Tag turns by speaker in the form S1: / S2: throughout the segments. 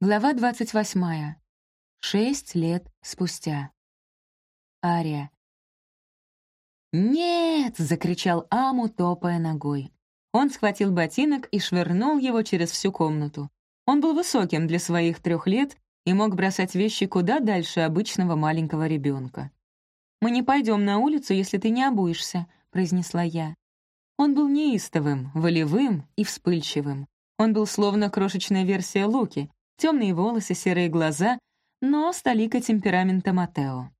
S1: Глава 28. Шесть лет спустя. Ария. «Нет!» — закричал Аму, топая ногой. Он схватил ботинок и швырнул его через всю комнату. Он был высоким для своих трех лет и мог бросать вещи куда дальше обычного маленького ребенка. «Мы не пойдем на улицу, если ты не обуешься», — произнесла я. Он был неистовым, волевым и вспыльчивым. Он был словно крошечная версия Луки, темные волосы, серые глаза, но с толикой темперамента Матео.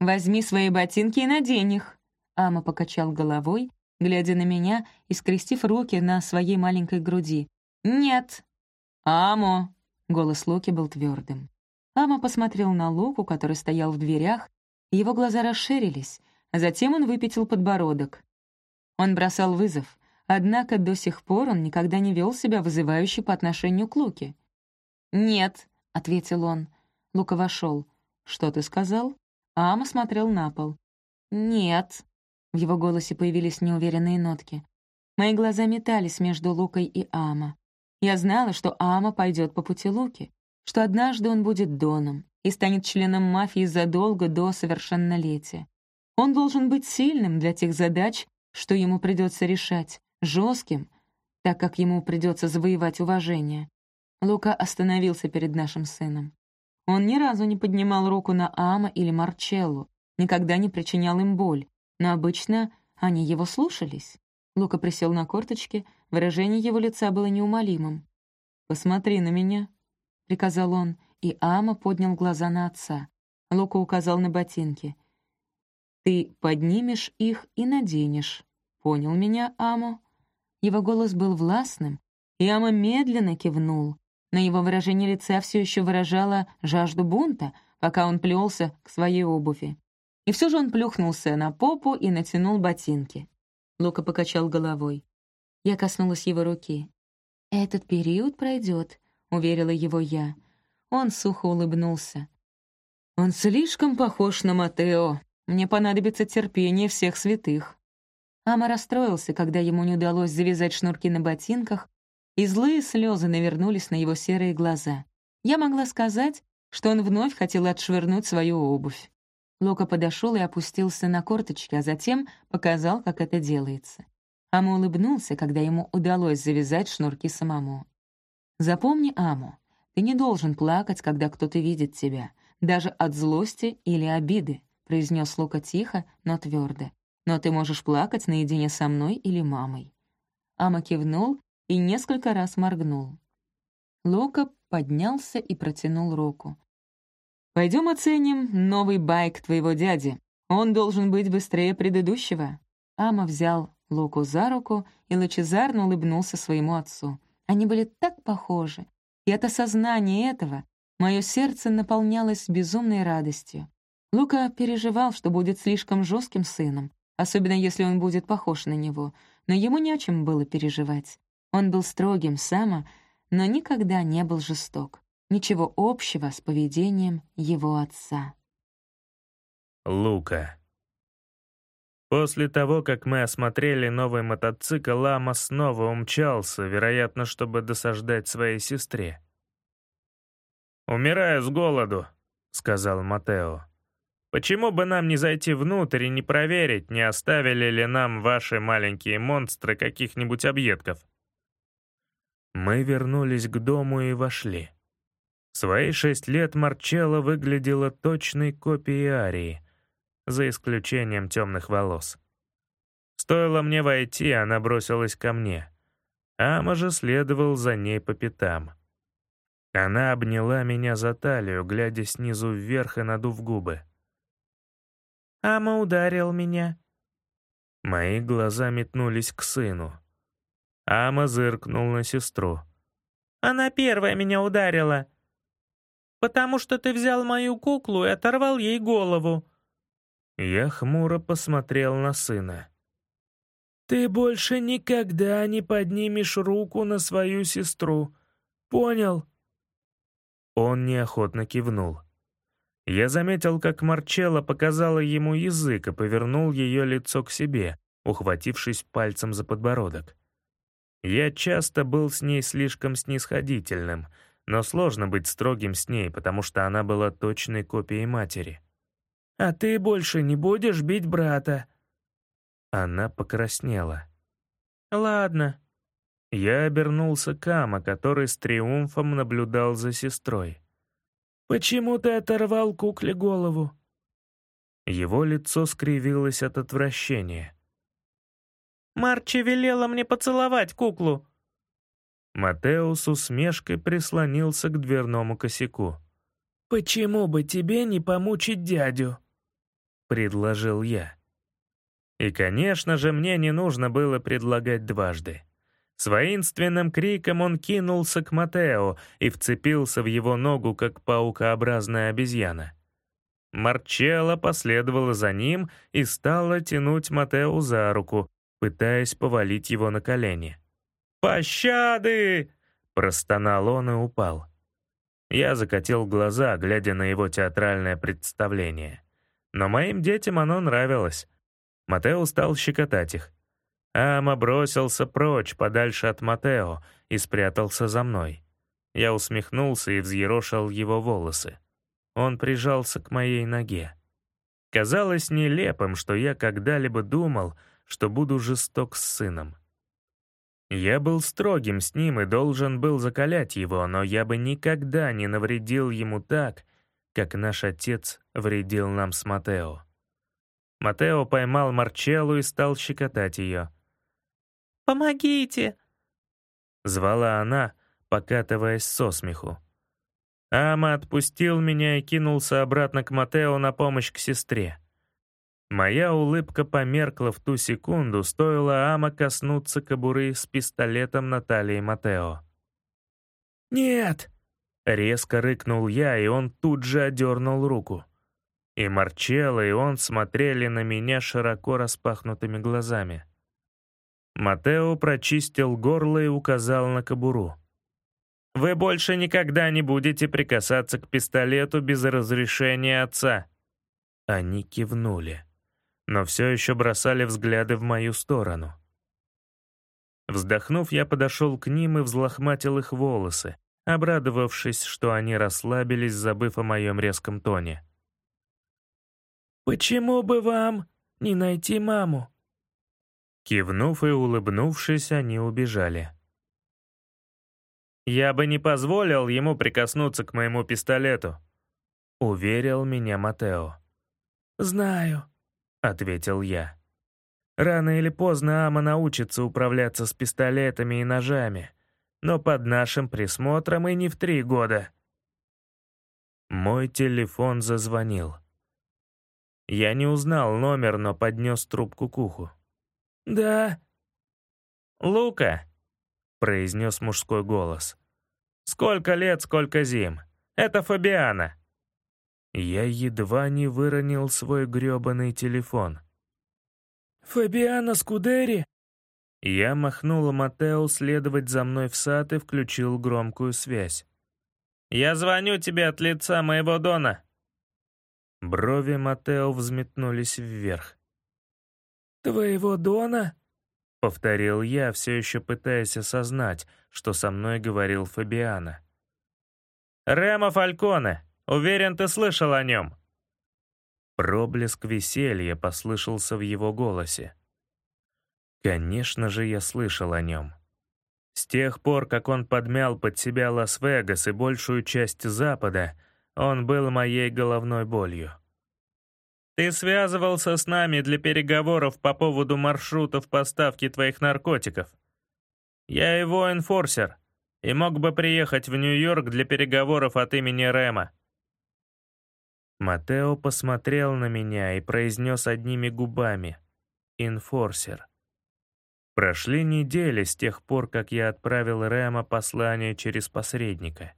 S1: «Возьми свои ботинки и надень их», — Ама покачал головой, глядя на меня и скрестив руки на своей маленькой груди. «Нет!» «Амо!» — голос Луки был твердым. Ама посмотрел на Луку, который стоял в дверях, его глаза расширились, а затем он выпятил подбородок. Он бросал вызов, однако до сих пор он никогда не вел себя вызывающе по отношению к Луке. «Нет», — ответил он. Лука вошел. «Что ты сказал?» Ама смотрел на пол. «Нет». В его голосе появились неуверенные нотки. Мои глаза метались между Лукой и Ама. Я знала, что Ама пойдет по пути Луки, что однажды он будет Доном и станет членом мафии задолго до совершеннолетия. Он должен быть сильным для тех задач, что ему придется решать, жестким, так как ему придется завоевать уважение. Лука остановился перед нашим сыном. Он ни разу не поднимал руку на Ама или Марчеллу, никогда не причинял им боль, но обычно они его слушались. Лука присел на корточки, выражение его лица было неумолимым. «Посмотри на меня», — приказал он, и Ама поднял глаза на отца. Лука указал на ботинки. «Ты поднимешь их и наденешь. Понял меня, Амо?» Его голос был властным, и Ама медленно кивнул, на его выражение лица все еще выражало жажду бунта, пока он плелся к своей обуви. И все же он плюхнулся на попу и натянул ботинки. Лука покачал головой. Я коснулась его руки. «Этот период пройдет», — уверила его я. Он сухо улыбнулся. «Он слишком похож на Матео. Мне понадобится терпение всех святых». Ама расстроился, когда ему не удалось завязать шнурки на ботинках, и злые слезы навернулись на его серые глаза. Я могла сказать, что он вновь хотел отшвырнуть свою обувь. Лока подошел и опустился на корточки, а затем показал, как это делается. Аму улыбнулся, когда ему удалось завязать шнурки самому. «Запомни, Аму, ты не должен плакать, когда кто-то видит тебя, даже от злости или обиды», — произнес Лука тихо, но твердо. «Но ты можешь плакать наедине со мной или мамой». Ама кивнул и несколько раз моргнул. Лока поднялся и протянул руку. «Пойдем оценим новый байк твоего дяди. Он должен быть быстрее предыдущего». Ама взял Локу за руку и лучезарно улыбнулся своему отцу. Они были так похожи, и от осознания этого мое сердце наполнялось безумной радостью. Лука переживал, что будет слишком жестким сыном, особенно если он будет похож на него, но ему не о чем было переживать. Он был строгим Сэма, но никогда не был жесток. Ничего общего с поведением его отца.
S2: Лука. После того, как мы осмотрели новый мотоцикл, Лама снова умчался, вероятно, чтобы досаждать своей сестре. «Умираю с голоду», — сказал Матео. «Почему бы нам не зайти внутрь и не проверить, не оставили ли нам ваши маленькие монстры каких-нибудь объедков?» Мы вернулись к дому и вошли. В свои шесть лет Марчелло выглядела точной копией Арии, за исключением темных волос. Стоило мне войти, она бросилась ко мне. Ама же следовал за ней по пятам. Она обняла меня за талию, глядя снизу вверх и надув губы. «Ама ударил меня». Мои глаза метнулись к сыну. Ама зыркнул на сестру. «Она первая меня ударила. Потому что ты взял мою куклу и оторвал ей голову». Я хмуро посмотрел на сына. «Ты больше никогда не поднимешь руку на свою сестру. Понял?» Он неохотно кивнул. Я заметил, как Марчелла показала ему язык и повернул ее лицо к себе, ухватившись пальцем за подбородок. Я часто был с ней слишком снисходительным, но сложно быть строгим с ней, потому что она была точной копией матери.
S3: «А ты больше не будешь бить брата?»
S2: Она покраснела.
S3: «Ладно».
S2: Я обернулся к Ама, который с триумфом наблюдал за сестрой.
S3: «Почему ты оторвал кукле голову?»
S2: Его лицо скривилось от отвращения.
S3: «Марчи велела мне поцеловать куклу».
S2: Матео с усмешкой прислонился к дверному косяку.
S3: «Почему бы тебе не помучить дядю?» — предложил я.
S2: И, конечно же, мне не нужно было предлагать дважды. С воинственным криком он кинулся к Матео и вцепился в его ногу, как паукообразная обезьяна. Марчелла последовала за ним и стала тянуть Матео за руку, пытаясь повалить его на колени. «Пощады!» — простонал он и упал. Я закатил глаза, глядя на его театральное представление. Но моим детям оно нравилось. Матео стал щекотать их. Ама бросился прочь, подальше от Матео, и спрятался за мной. Я усмехнулся и взъерошил его волосы. Он прижался к моей ноге. Казалось нелепым, что я когда-либо думал, что буду жесток с сыном. Я был строгим с ним и должен был закалять его, но я бы никогда не навредил ему так, как наш отец вредил нам с Матео. Матео поймал Марчеллу и стал щекотать ее.
S3: «Помогите!»
S2: — звала она, покатываясь со смеху. Ама отпустил меня и кинулся обратно к Матео на помощь к сестре. Моя улыбка померкла в ту секунду, стоило Ама коснуться кобуры с пистолетом Натальи Матео.
S3: «Нет!»
S2: — резко рыкнул я, и он тут же одернул руку. И Марчелло, и он смотрели на меня широко распахнутыми глазами. Матео прочистил горло и указал на кобуру. «Вы больше никогда не будете прикасаться к пистолету без разрешения отца». Они кивнули, но все еще бросали взгляды в мою сторону. Вздохнув, я подошел к ним и взлохматил их волосы, обрадовавшись, что они расслабились, забыв о моем резком тоне.
S3: «Почему бы вам не найти маму?»
S2: Кивнув и улыбнувшись, они убежали. «Я бы не позволил ему прикоснуться к моему пистолету», — уверил меня Матео.
S3: «Знаю», —
S2: ответил я. «Рано или поздно Ама научится управляться с пистолетами и ножами, но под нашим присмотром и не в три года». Мой телефон зазвонил. Я не узнал номер, но поднес трубку к уху.
S3: «Да».
S2: «Лука», — произнес мужской голос. «Сколько лет, сколько зим. Это Фабиана». Я едва не выронил свой грёбаный телефон.
S3: «Фабиана Скудери?»
S2: Я махнул Матео следовать за мной в сад и включил громкую связь. «Я звоню тебе от лица моего Дона», Брови Матео взметнулись вверх.
S3: «Твоего Дона?»
S2: — повторил я, все еще пытаясь осознать, что со мной говорил Фабиана. «Ремо Фальконе! Уверен, ты слышал о нем!» Проблеск веселья послышался в его голосе. Конечно же, я слышал о нем. С тех пор, как он подмял под себя Лас-Вегас и большую часть Запада — он был моей головной болью. Ты связывался с нами для переговоров по поводу маршрутов поставки твоих наркотиков. Я его энфорсер и мог бы приехать в Нью-Йорк для переговоров от имени Рэмо. Матео посмотрел на меня и произнес одними губами «Энфорсер». Прошли недели с тех пор, как я отправил Рэмо послание через посредника.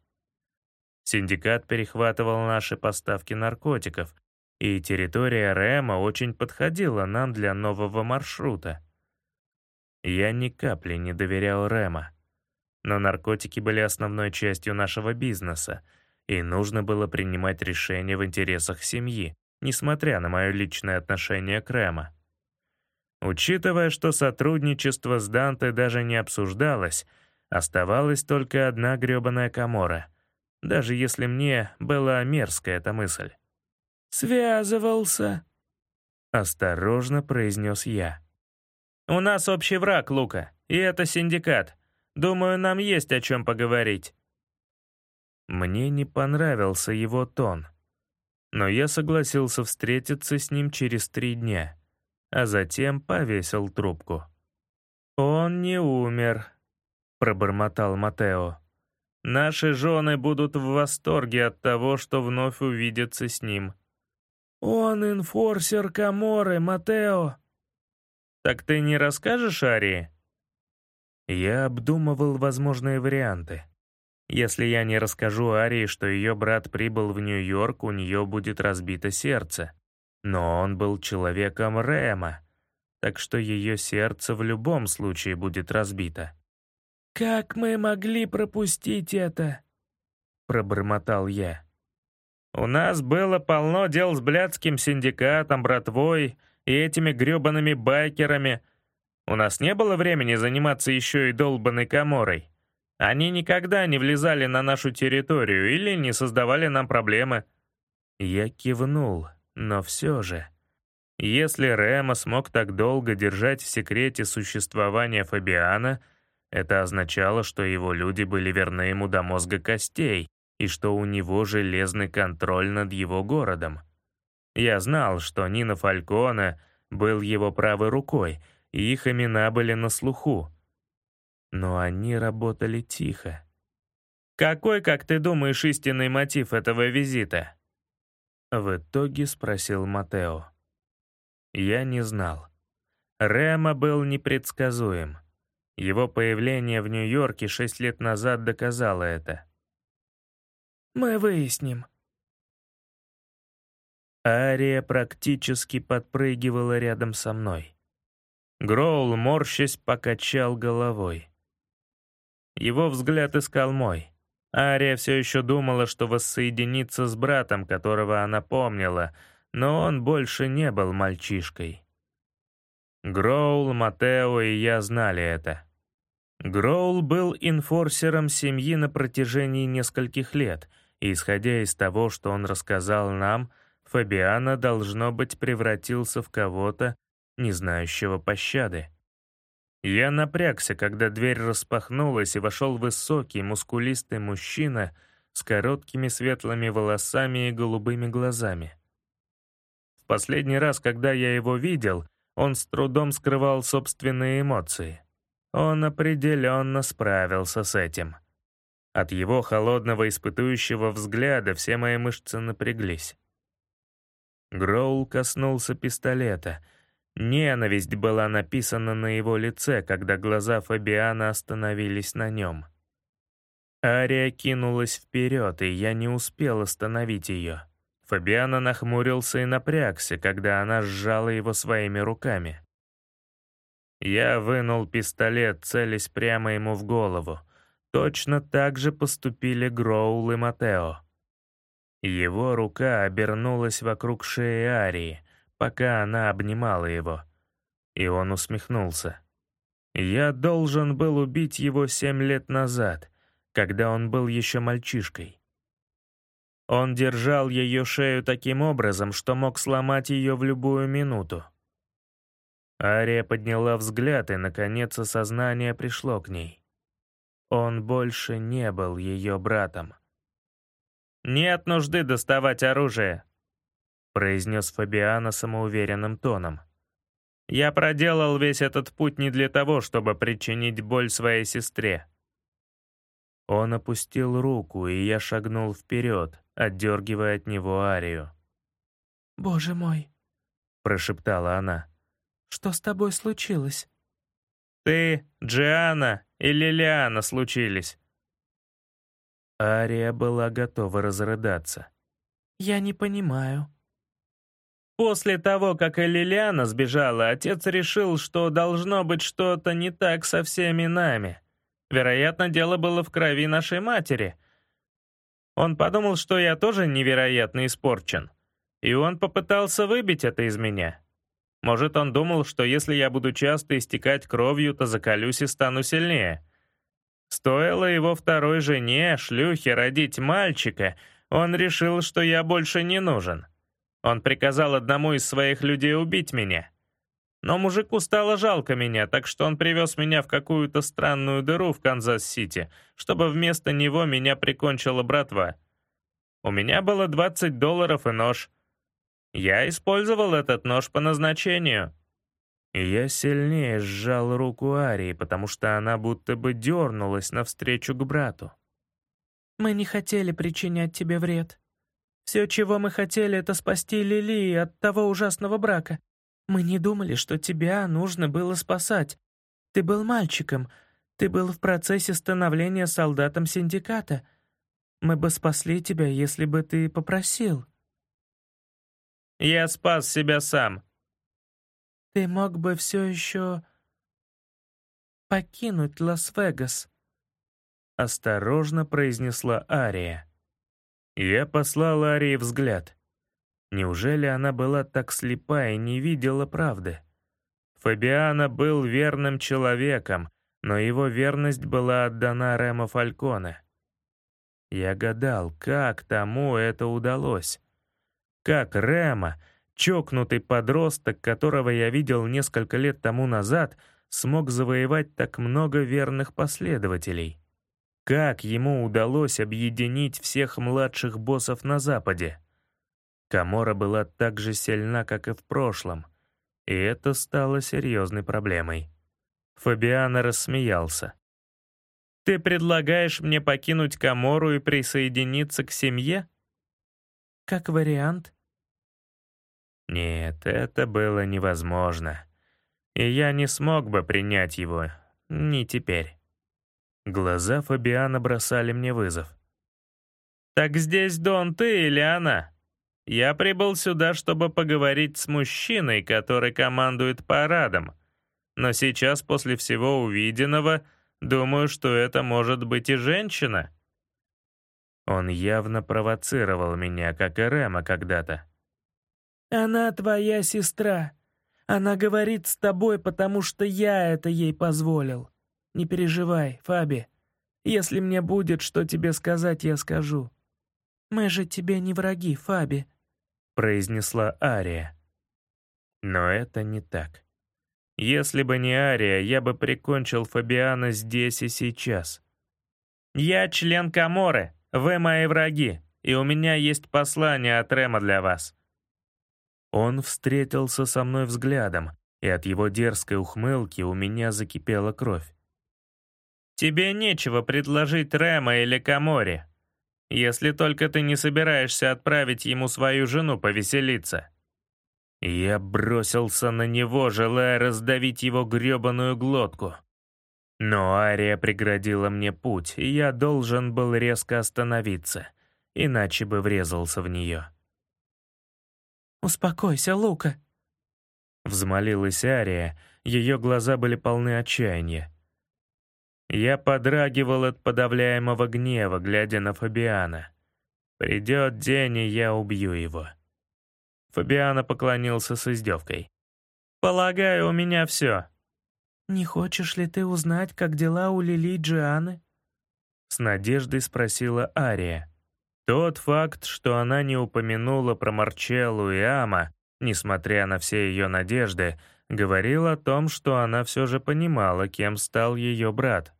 S2: Синдикат перехватывал наши поставки наркотиков, и территория Рэмо очень подходила нам для нового маршрута. Я ни капли не доверял Рэма. Но наркотики были основной частью нашего бизнеса, и нужно было принимать решения в интересах семьи, несмотря на мое личное отношение к Рэма. Учитывая, что сотрудничество с Данте даже не обсуждалось, оставалась только одна грёбаная комора — даже если мне была мерзкая эта мысль.
S3: «Связывался», —
S2: осторожно произнес я. «У нас общий враг, Лука, и это синдикат. Думаю, нам есть о чем поговорить». Мне не понравился его тон, но я согласился встретиться с ним через три дня, а затем повесил трубку. «Он не умер», — пробормотал Матео. «Наши жены будут в восторге от того, что вновь увидятся с ним».
S3: «Он инфорсер Каморы, Матео».
S2: «Так ты не расскажешь Арии?» Я обдумывал возможные варианты. Если я не расскажу Арии, что ее брат прибыл в Нью-Йорк, у нее будет разбито сердце. Но он был человеком Рэма, так что ее сердце в любом случае будет разбито.
S3: «Как мы могли пропустить это?» — пробормотал я.
S2: «У нас было полно дел с блядским синдикатом, братвой и этими грёбаными байкерами. У нас не было времени заниматься еще и долбанной коморой. Они никогда не влезали на нашу территорию или не создавали нам проблемы». Я кивнул, но все же... Если Рема смог так долго держать в секрете существование Фабиана, это означало, что его люди были верны ему до мозга костей и что у него железный контроль над его городом. Я знал, что Нина Фальконе был его правой рукой, и их имена были на слуху. Но они работали тихо. «Какой, как ты думаешь, истинный мотив этого визита?» В итоге спросил Матео. Я не знал. Рема был непредсказуем. Его появление в Нью-Йорке шесть лет назад доказало это.
S3: «Мы выясним».
S2: Ария практически подпрыгивала рядом со мной. Гроул, морщась, покачал головой. Его взгляд искал мой. Ария все еще думала, что воссоединится с братом, которого она помнила — но он больше не был мальчишкой. Гроул, Матео и я знали это. Гроул был инфорсером семьи на протяжении нескольких лет, и, исходя из того, что он рассказал нам, Фабиана, должно быть, превратился в кого-то, не знающего пощады. Я напрягся, когда дверь распахнулась, и вошел высокий, мускулистый мужчина с короткими светлыми волосами и голубыми глазами. Последний раз, когда я его видел, он с трудом скрывал собственные эмоции. Он определенно справился с этим. От его холодного испытующего взгляда все мои мышцы напряглись. Гроул коснулся пистолета. Ненависть была написана на его лице, когда глаза Фабиана остановились на нем. Ария кинулась вперед, и я не успел остановить ее. Фабиано нахмурился и напрягся, когда она сжала его своими руками. Я вынул пистолет, целясь прямо ему в голову. Точно так же поступили Гроул и Матео. Его рука обернулась вокруг шеи Арии, пока она обнимала его. И он усмехнулся. Я должен был убить его семь лет назад, когда он был еще мальчишкой. Он держал ее шею таким образом, что мог сломать ее в любую минуту. Ария подняла взгляд, и, наконец, осознание пришло к ней. Он больше не был ее братом. «Нет нужды доставать оружие», — произнес Фабиана самоуверенным тоном. «Я проделал весь этот путь не для того, чтобы причинить боль своей сестре». Он опустил руку, и я шагнул вперед, отдергивая от него Арию.
S3: «Боже мой!» — прошептала она. «Что с тобой случилось?»
S2: «Ты, Джиана и Лилиана случились». Ария была готова разрыдаться.
S3: «Я не понимаю».
S2: После того, как Лилиана сбежала, отец решил, что должно быть что-то не так со всеми нами. Вероятно, дело было в крови нашей матери — он подумал, что я тоже невероятно испорчен. И он попытался выбить это из меня. Может, он думал, что если я буду часто истекать кровью, то закалюсь и стану сильнее. Стоило его второй жене, шлюхе, родить мальчика, он решил, что я больше не нужен. Он приказал одному из своих людей убить меня. Но мужику стало жалко меня, так что он привез меня в какую-то странную дыру в Канзас-Сити, чтобы вместо него меня прикончила братва. У меня было 20 долларов и нож. Я использовал этот нож по назначению. Я сильнее сжал руку Арии, потому что она будто бы дернулась навстречу к брату.
S3: «Мы не хотели причинять тебе вред. Все, чего мы хотели, это спасти Лили от того ужасного брака. Мы не думали, что тебя нужно было спасать. Ты был мальчиком, ты был в процессе становления солдатом синдиката. Мы бы спасли тебя, если бы ты попросил».
S2: «Я спас себя сам»,
S3: ты мог бы все еще покинуть Лас-Вегас», — осторожно произнесла Ария.
S2: Я послал Арии взгляд. Неужели она была так слепа и не видела правды? Фабиана был верным человеком, но его верность была отдана Ремо Фальконе. Я гадал, как тому это удалось. Как Ремо Чокнутый подросток, которого я видел несколько лет тому назад, смог завоевать так много верных последователей. Как ему удалось объединить всех младших боссов на Западе? Камора была так же сильна, как и в прошлом, и это стало серьезной проблемой. Фабиана рассмеялся. «Ты предлагаешь мне покинуть Камору и присоединиться к семье?»
S3: «Как вариант»,
S2: нет, это было невозможно. И я не смог бы принять его, не теперь. Глаза Фабиана бросали мне вызов. «Так здесь Дон ты или она? Я прибыл сюда, чтобы поговорить с мужчиной, который командует парадом. Но сейчас, после всего увиденного, думаю, что это может быть и женщина». Он явно провоцировал меня, как и Рема когда-то.
S3: «Она твоя сестра. Она говорит с тобой, потому что я это ей позволил. Не переживай, Фаби. Если мне будет что тебе сказать, я скажу. Мы же тебе не враги, Фаби», — произнесла Ария.
S2: Но это не так. Если бы не Ария, я бы прикончил Фабиана здесь и сейчас. «Я член Каморы, вы мои враги, и у меня есть послание от Рема для вас», он встретился со мной взглядом, и от его дерзкой ухмылки у меня закипела кровь. «Тебе нечего предложить Рема или Каморе, если только ты не собираешься отправить ему свою жену повеселиться». Я бросился на него, желая раздавить его грёбаную глотку. Но Ария преградила мне путь, и я должен был резко остановиться, иначе бы врезался в нее.
S3: «Успокойся, Лука!»
S2: Взмолилась Ария, ее глаза были полны отчаяния. Я подрагивал от подавляемого гнева, глядя на Фабиана. «Придет день, и я убью его». Фабиана поклонился с издевкой. «Полагаю, у меня все».
S3: «Не хочешь ли ты узнать, как дела у Лили Джианы?»
S2: С надеждой спросила Ария. Тот факт, что она не упомянула про Марчеллу и Ама, несмотря на все ее надежды, говорил о том, что она все же понимала, кем стал ее брат.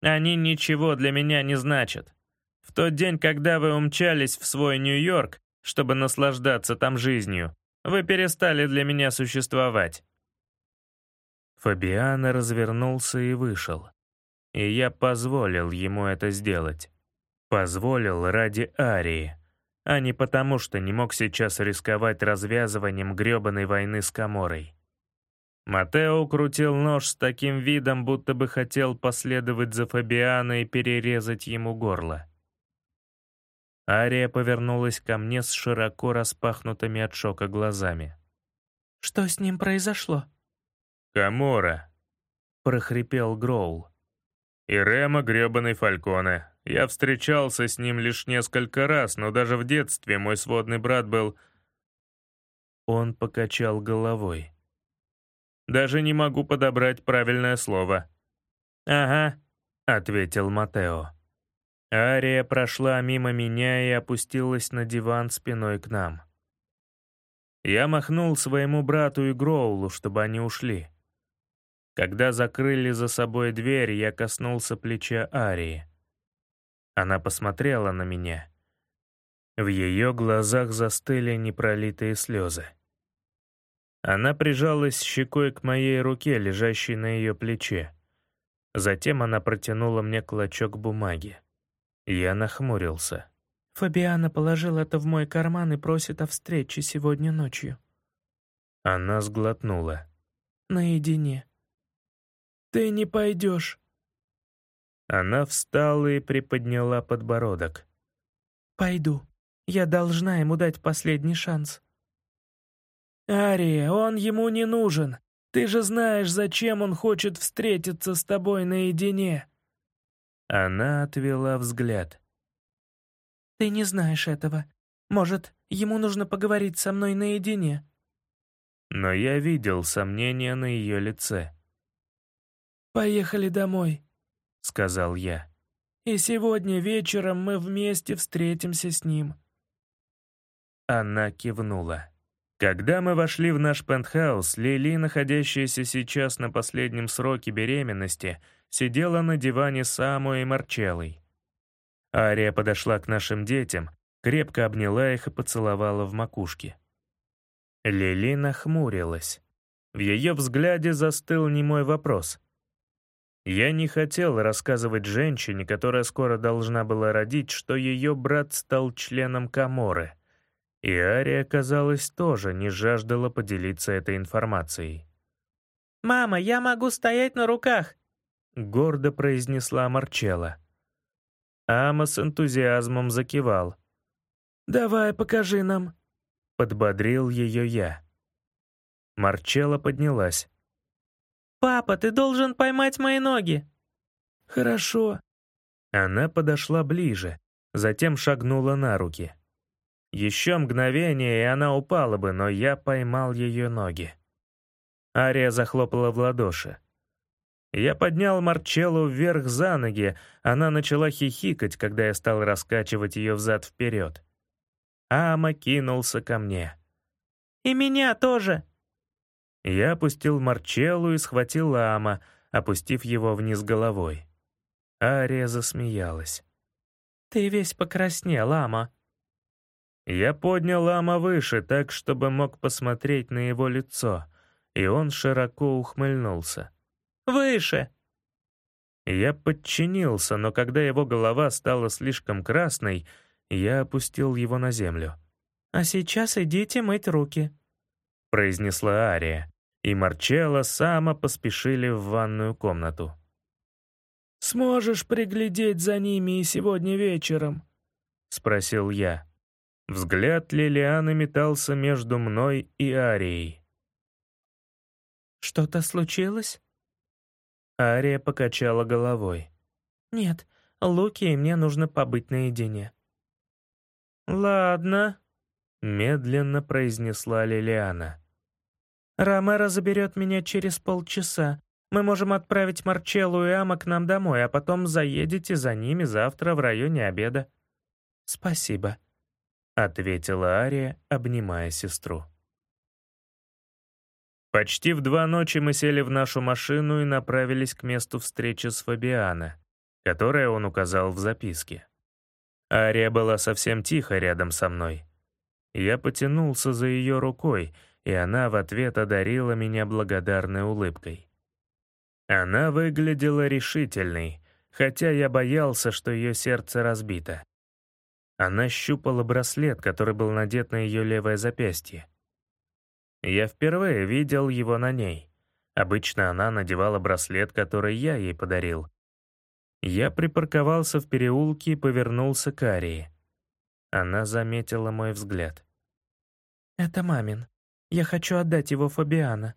S2: «Они ничего для меня не значат. В тот день, когда вы умчались в свой Нью-Йорк, чтобы наслаждаться там жизнью, вы перестали для меня существовать». Фабиано развернулся и вышел. И я позволил ему это сделать. Позволил ради Арии, а не потому, что не мог сейчас рисковать развязыванием грёбаной войны с Каморой. Матео крутил нож с таким видом, будто бы хотел последовать за Фабиано и перерезать ему горло. Ария повернулась ко мне с широко распахнутыми от шока глазами.
S3: «Что с ним произошло?»
S2: «Камора», — прохрипел Гроул. «И Рема грёбаный Фальконе. Я встречался с ним лишь несколько раз, но даже в детстве мой сводный брат был... Он покачал головой. Даже не могу подобрать правильное слово. Ага, ответил Матео. Ария прошла мимо меня и опустилась на диван спиной к нам. Я махнул своему брату и Гроулу, чтобы они ушли. Когда закрыли за собой дверь, я коснулся плеча Арии. Она посмотрела на меня. В ее глазах застыли непролитые слезы. Она прижалась щекой к моей руке, лежащей на ее плече. Затем она протянула мне клочок бумаги. Я нахмурился.
S3: «Фабиана положила это в мой карман и просит о встрече сегодня ночью».
S2: Она сглотнула.
S3: «Наедине». «Ты не пойдешь».
S2: Она встала и приподняла подбородок.
S3: «Пойду. Я должна ему дать последний шанс».
S4: «Ария, он ему не нужен. Ты же знаешь, зачем он хочет встретиться с тобой наедине».
S2: Она отвела взгляд.
S3: «Ты не знаешь этого. Может, ему нужно поговорить со мной наедине?»
S2: Но я видел сомнения на ее лице.
S4: «Поехали домой», —
S2: сказал я.
S4: «И сегодня вечером мы вместе встретимся с ним».
S2: Она кивнула. Когда мы вошли в наш пентхаус, Лили, находящаяся сейчас на последнем сроке беременности, сидела на диване с Амой и Марчеллой. Ария подошла к нашим детям, крепко обняла их и поцеловала в макушке. Лили нахмурилась. В ее взгляде застыл немой вопрос. Я не хотел рассказывать женщине, которая скоро должна была родить, что ее брат стал членом Каморы — и Ария, казалось, тоже не жаждала поделиться этой информацией.
S3: «Мама, я могу стоять на руках!»
S2: — гордо произнесла Марчелла. Ама с энтузиазмом закивал.
S4: «Давай, покажи нам», —
S2: подбодрил ее я. Марчелла поднялась.
S3: «Папа, ты должен поймать мои ноги!»
S4: «Хорошо».
S2: Она подошла ближе, затем шагнула на руки. Еще мгновение, и она упала бы, но я поймал ее ноги. Ария захлопала в ладоши. Я поднял Марчеллу вверх за ноги, она начала хихикать, когда я стал раскачивать ее взад-вперед. Ама кинулся ко мне.
S3: «И меня тоже!»
S2: Я опустил Марчеллу и схватил Ама, опустив его вниз головой. Ария засмеялась.
S3: «Ты весь покраснел, Ама»,
S2: я поднял лама выше, так, чтобы мог посмотреть на его лицо, и он широко ухмыльнулся.
S3: «Выше!»
S2: Я подчинился, но когда его голова стала слишком красной, я опустил его на землю.
S3: «А сейчас идите мыть руки», —
S2: произнесла Ария, и Марчелло сама поспешили в ванную комнату.
S4: «Сможешь приглядеть за ними и сегодня вечером?»
S2: — спросил я. Взгляд Лилианы метался между мной и Арией.
S3: «Что-то случилось?»
S2: Ария покачала головой.
S3: «Нет, Луки и мне нужно побыть наедине».
S2: «Ладно», — медленно произнесла Лилиана.
S3: «Ромеро заберет меня через полчаса. Мы можем отправить Марчеллу и Ама к нам домой, а потом заедете за ними завтра в районе обеда». «Спасибо»,
S2: ответила Ария, обнимая сестру. Почти в два ночи мы сели в нашу машину и направились к месту встречи с Фабиана, которое он указал в записке. Ария была совсем тихо рядом со мной. Я потянулся за ее рукой, и она в ответ одарила меня благодарной улыбкой. Она выглядела решительной, хотя я боялся, что ее сердце разбито. Она щупала браслет, который был надет на ее левое запястье. Я впервые видел его на ней. Обычно она надевала браслет, который я ей подарил. Я припарковался в переулке и повернулся к Арии. Она заметила мой взгляд.
S3: «Это мамин. Я хочу отдать его Фабиана».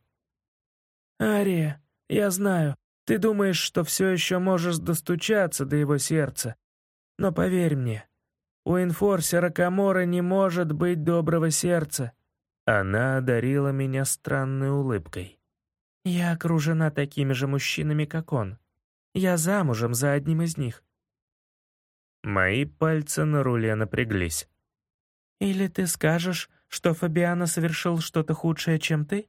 S4: «Ария, я знаю, ты думаешь, что все еще можешь достучаться до его сердца. Но поверь мне, у инфорсера Камора не может быть доброго сердца».
S2: Она одарила меня странной улыбкой.
S3: «Я окружена такими же мужчинами, как он». Я замужем за одним из них».
S2: Мои пальцы на руле напряглись.
S3: «Или ты скажешь, что Фабиано совершил что-то худшее, чем ты?»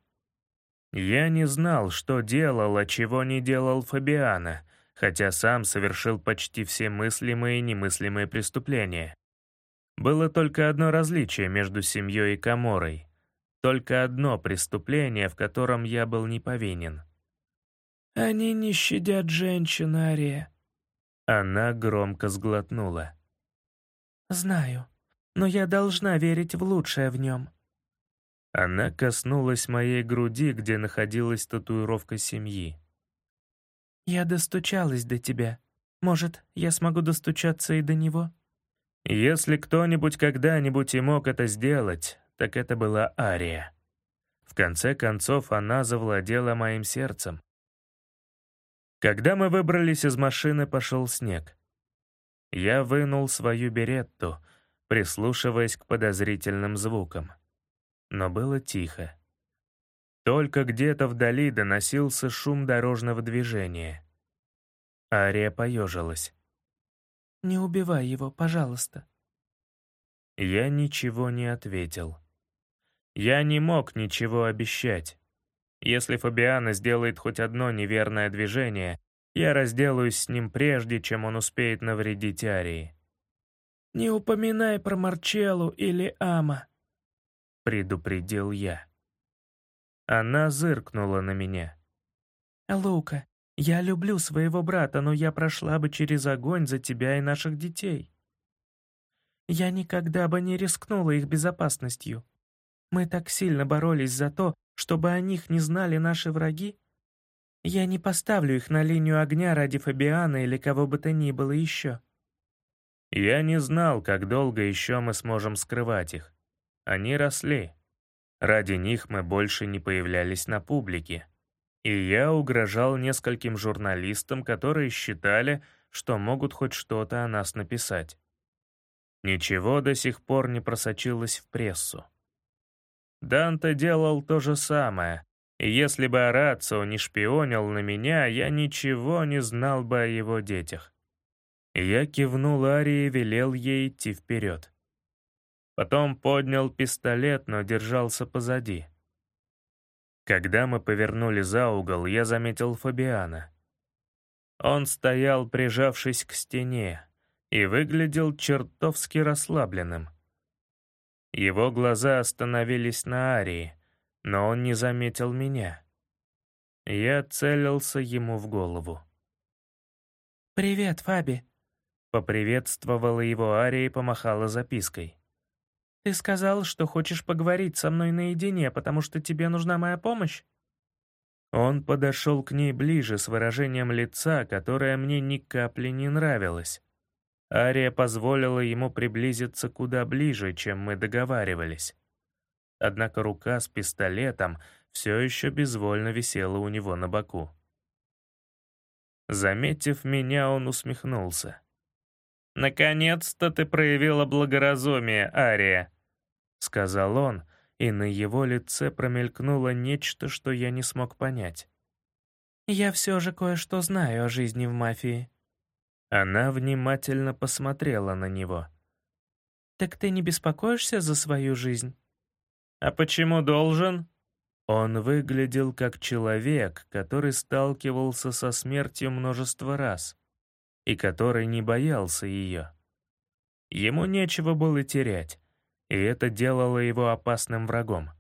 S2: Я не знал, что делал, а чего не делал Фабиано, хотя сам совершил почти все мыслимые и немыслимые преступления. Было только одно различие между семьей и Каморой. Только одно преступление, в котором я был не повинен.
S3: «Они не щадят женщин, Ария».
S2: Она громко сглотнула.
S3: «Знаю, но я должна верить в лучшее в нем».
S2: Она коснулась моей груди, где находилась татуировка семьи.
S3: «Я достучалась до тебя. Может, я смогу достучаться и до него?»
S2: Если кто-нибудь когда-нибудь и мог это сделать, так это была Ария. В конце концов, она завладела моим сердцем. Когда мы выбрались из машины, пошел снег. Я вынул свою беретту, прислушиваясь к подозрительным звукам но было тихо. Только где-то вдали доносился шум дорожного движения. Ария поежилась.
S3: «Не убивай его, пожалуйста».
S2: Я ничего не ответил. Я не мог ничего обещать. Если Фабиана сделает хоть одно неверное движение, я разделаюсь с ним прежде, чем он успеет навредить Арии.
S3: «Не упоминай про Марчеллу или Ама», —
S2: предупредил я. Она зыркнула на меня.
S3: «Лука, я люблю своего брата, но я прошла бы через огонь за тебя и наших детей. Я никогда бы не рискнула их безопасностью. Мы так сильно боролись за то, чтобы о них не знали наши враги. Я не поставлю их на линию огня ради Фабиана или кого бы то ни было еще».
S2: Я не знал, как долго еще мы сможем скрывать их. Они росли. Ради них мы больше не появлялись на публике. И я угрожал нескольким журналистам, которые считали, что могут хоть что-то о нас написать. Ничего до сих пор не просочилось в прессу. Данте делал то же самое, и если бы Орацио не шпионил на меня, я ничего не знал бы о его детях. Я кивнул Арии и велел ей идти вперед. Потом поднял пистолет, но держался позади. Когда мы повернули за угол, я заметил Фабиана. Он стоял, прижавшись к стене, и выглядел чертовски расслабленным. Его глаза остановились на Арии, но он не заметил меня. Я целился ему в голову.
S3: «Привет, Фаби», —
S2: поприветствовала его Ария и помахала запиской.
S3: «Ты сказал, что хочешь поговорить со мной наедине, потому что тебе нужна моя помощь?»
S2: Он подошел к ней ближе с выражением лица, которое мне ни капли не нравилось. Ария позволила ему приблизиться куда ближе, чем мы договаривались. Однако рука с пистолетом все еще безвольно висела у него на боку. Заметив меня, он усмехнулся. «Наконец-то ты проявила благоразумие, Ария», — сказал он, и на его лице промелькнуло нечто, что я не смог понять.
S3: «Я все же кое-что знаю о жизни в мафии».
S2: Она внимательно посмотрела на него.
S3: «Так ты не беспокоишься за свою жизнь?»
S2: «А почему должен?» Он выглядел как человек, который сталкивался со смертью множество раз и который не боялся ее. Ему нечего было терять, и это делало его опасным врагом.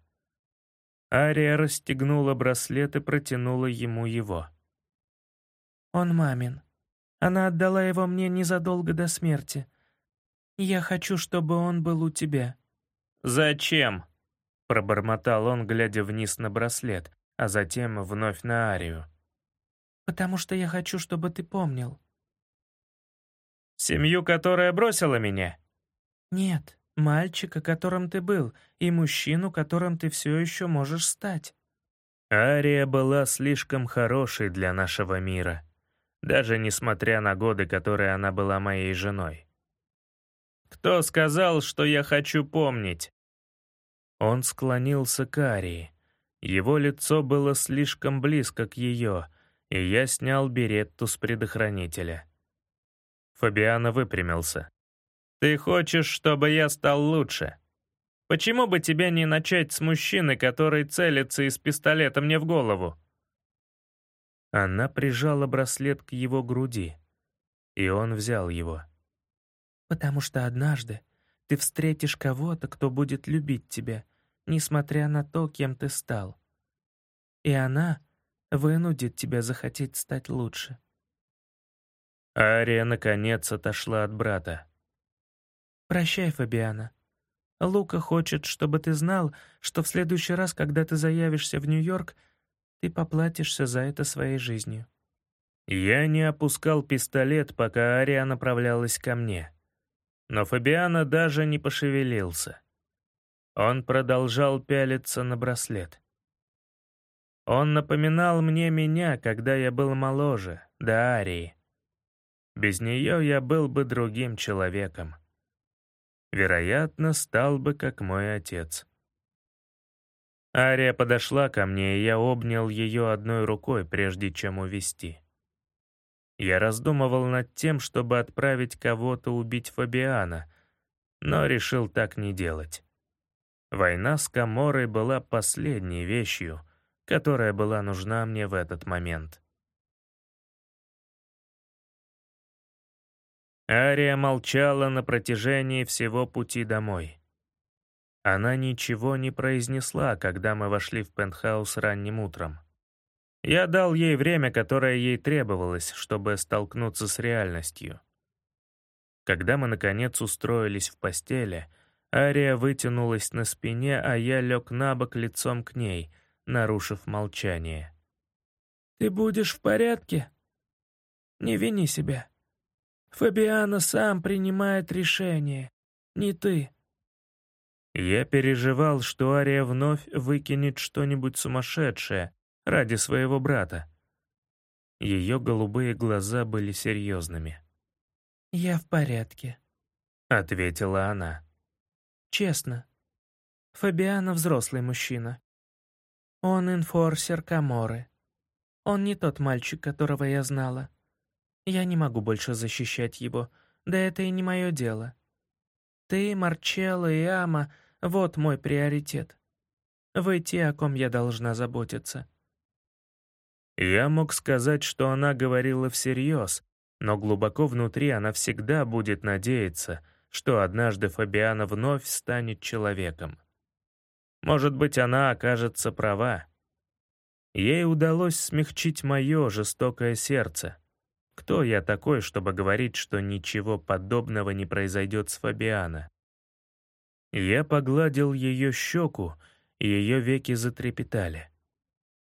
S2: Ария расстегнула браслет и протянула ему его.
S3: «Он мамин. Она отдала его мне незадолго до смерти. Я хочу, чтобы он был у тебя».
S2: «Зачем?» — пробормотал он, глядя вниз на браслет, а затем вновь на Арию.
S3: «Потому что я хочу, чтобы ты помнил.
S2: Семью, которая бросила меня?»
S3: «Нет, мальчика, которым ты был, и мужчину, которым ты все еще можешь стать».
S2: Ария была слишком хорошей для нашего мира, даже несмотря на годы, которые она была моей женой. «Кто сказал, что я хочу помнить?» Он склонился к Арии. Его лицо было слишком близко к ее, и я снял беретту с предохранителя. Фабиано выпрямился. «Ты хочешь, чтобы я стал лучше? Почему бы тебе не начать с мужчины, который целится из пистолета мне в голову?» Она прижала браслет к его груди, и он взял его.
S3: «Потому что однажды ты встретишь кого-то, кто будет любить тебя, несмотря на то, кем ты стал. И она вынудит тебя захотеть стать лучше».
S2: Ария, наконец, отошла от брата.
S3: «Прощай, Фабиана. Лука хочет, чтобы ты знал, что в следующий раз, когда ты заявишься в Нью-Йорк, ты поплатишься за это своей жизнью».
S2: Я не опускал пистолет, пока Ария направлялась ко мне. Но Фабиана даже не пошевелился. Он продолжал пялиться на браслет. Он напоминал мне меня, когда я был моложе, до Арии. Без нее я был бы другим человеком. Вероятно, стал бы как мой отец. Ария подошла ко мне, и я обнял ее одной рукой, прежде чем увести. Я раздумывал над тем, чтобы отправить кого-то убить Фабиана, но решил так не делать. Война с Каморой была последней вещью, которая была нужна мне в этот момент. Ария молчала на протяжении всего пути домой. Она ничего не произнесла, когда мы вошли в пентхаус ранним утром. Я дал ей время, которое ей требовалось, чтобы столкнуться с реальностью. Когда мы, наконец, устроились в постели, Ария вытянулась на спине, а я лег на бок лицом к ней, нарушив молчание.
S3: «Ты будешь в порядке? Не вини себя. Фабиано сам принимает решение, не ты».
S2: Я переживал, что Ария вновь выкинет что-нибудь сумасшедшее, ради своего брата. Ее голубые глаза были серьезными.
S3: «Я в порядке», —
S2: ответила она.
S3: «Честно. Фабиано взрослый мужчина. Он инфорсер Каморы. Он не тот мальчик, которого я знала. Я не могу больше защищать его, да это и не мое дело. Ты, Марчелло и Ама — вот мой приоритет. Вы те, о ком я должна заботиться.
S2: Я мог сказать, что она говорила всерьез, но глубоко внутри она всегда будет надеяться, что однажды Фабиана вновь станет человеком. Может быть, она окажется права. Ей удалось смягчить мое жестокое сердце. Кто я такой, чтобы говорить, что ничего подобного не произойдет с Фабиана? Я погладил ее щеку, и ее веки затрепетали.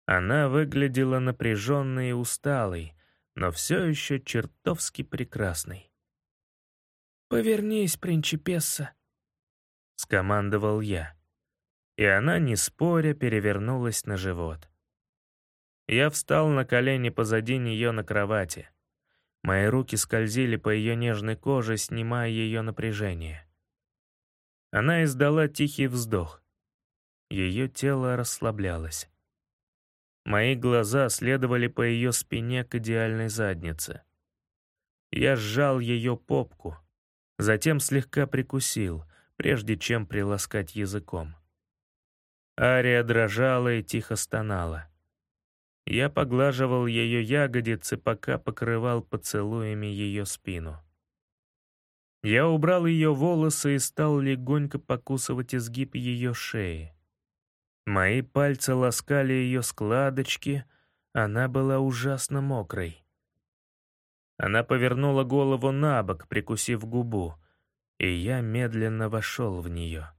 S2: Она выглядела напряженной и усталой, но все еще чертовски прекрасной.
S3: «Повернись, принчипесса», —
S2: скомандовал я. И она, не споря, перевернулась на живот. Я встал на колени позади нее на кровати. Мои руки скользили по ее нежной коже, снимая ее напряжение. Она издала тихий вздох. Ее тело расслаблялось. Мои глаза следовали по ее спине к идеальной заднице. Я сжал ее попку, затем слегка прикусил, прежде чем приласкать языком. Ария дрожала и тихо стонала. Я поглаживал ее ягодицы, пока покрывал поцелуями ее спину. Я убрал ее волосы и стал легонько покусывать изгиб ее шеи. Мои пальцы ласкали ее складочки, она была ужасно мокрой. Она повернула голову на бок, прикусив губу, и я медленно вошел в нее.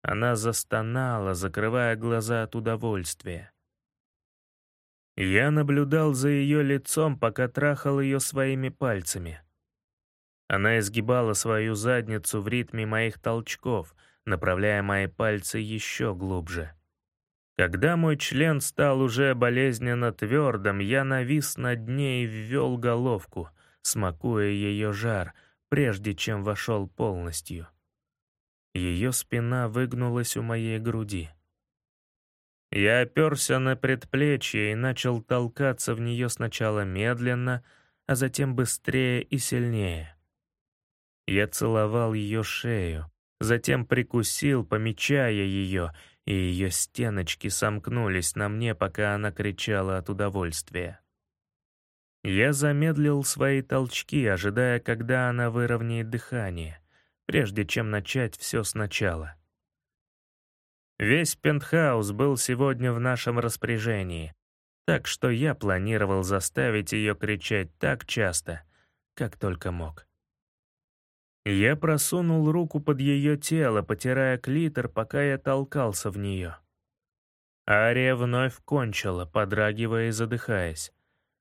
S2: Она застонала, закрывая глаза от удовольствия. Я наблюдал за ее лицом, пока трахал ее своими пальцами. Она изгибала свою задницу в ритме моих толчков — направляя мои пальцы еще глубже. Когда мой член стал уже болезненно твердым, я навис над ней и ввел головку, смакуя ее жар, прежде чем вошел полностью. Ее спина выгнулась у моей груди. Я оперся на предплечье и начал толкаться в нее сначала медленно, а затем быстрее и сильнее. Я целовал ее шею, затем прикусил, помечая ее, и ее стеночки сомкнулись на мне, пока она кричала от удовольствия. Я замедлил свои толчки, ожидая, когда она выровняет дыхание, прежде чем начать все сначала. Весь пентхаус был сегодня в нашем распоряжении, так что я планировал заставить ее кричать так часто, как только мог. Я просунул руку под ее тело, потирая клитор, пока я толкался в нее. Ария вновь кончила, подрагивая и задыхаясь.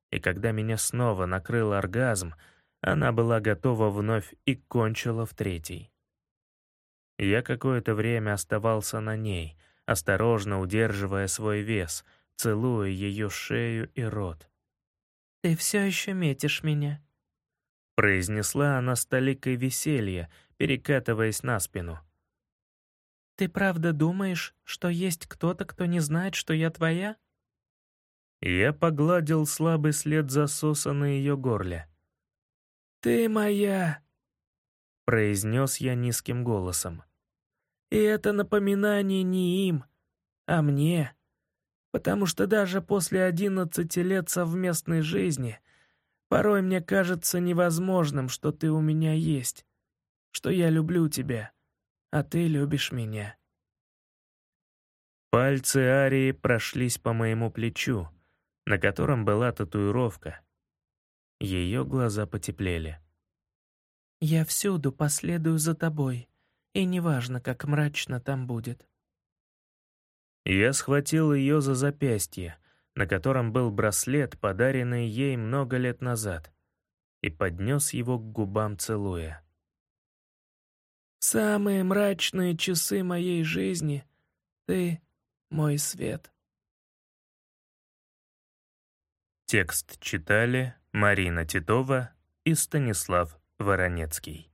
S2: И когда меня снова накрыл оргазм, она была готова вновь и кончила в третий. Я какое-то время оставался на ней, осторожно удерживая свой вес, целуя ее шею и рот.
S3: «Ты все еще метишь меня»,
S2: произнесла она с толикой веселья, перекатываясь на спину.
S3: «Ты правда думаешь, что есть кто-то, кто не знает, что я твоя?»
S2: Я погладил слабый след засоса на ее горле.
S4: «Ты моя!»
S2: — произнес я низким голосом.
S4: «И это напоминание не им, а мне, потому что даже после одиннадцати лет совместной жизни — Порой мне кажется невозможным, что ты у меня есть, что я люблю тебя, а ты любишь меня».
S2: Пальцы Арии прошлись по моему плечу, на котором была татуировка. Ее глаза потеплели.
S3: «Я всюду последую за тобой, и неважно, как мрачно там будет».
S2: Я схватил ее за запястье, на котором был браслет, подаренный ей много лет назад, и поднес его к губам целуя.
S4: «Самые мрачные часы моей жизни — ты мой свет».
S2: Текст читали Марина Титова и Станислав Воронецкий.